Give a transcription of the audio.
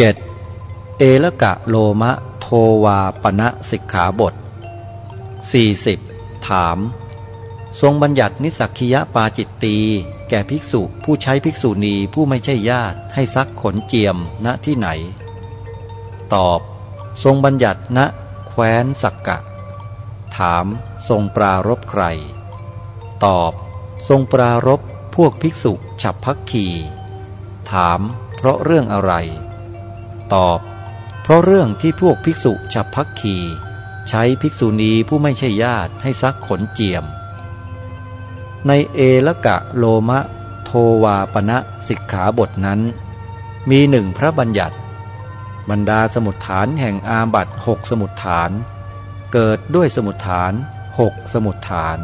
7. เอละกะโลมะโทวาปณะสิกขาบท 40. ถาม ทรงบัญญัตินิสักคียปาจิตตี แก่ภิกษุผู้ใช้ภิกษุณีผู้ไม่ใช่ญาติให้ซักขนเจียมณที่ไหน ตอบ ทรงบัญญัติณแคว้นสักกะ ถามทรงปรารบใคร ตอบ ทรงปรารบพวกภิกษุฉับพักขีถามเพราะเรื่องอะไร ตอบ เพราะเรื่องที่พวกภิกษุฉับพักขีใช้ภิกษุณีผู้ไม่ใช่ญาติให้ซักขนเจียม ในเอละกะโลมะโทวาปณะสิกขาบทนั้น มีหนึ่งพระบัญญัติ บรรดาสมุดฐานแห่งอาบัตหกสมุดฐาน เกิดด้วยสมุดฐานหกสมุดฐาน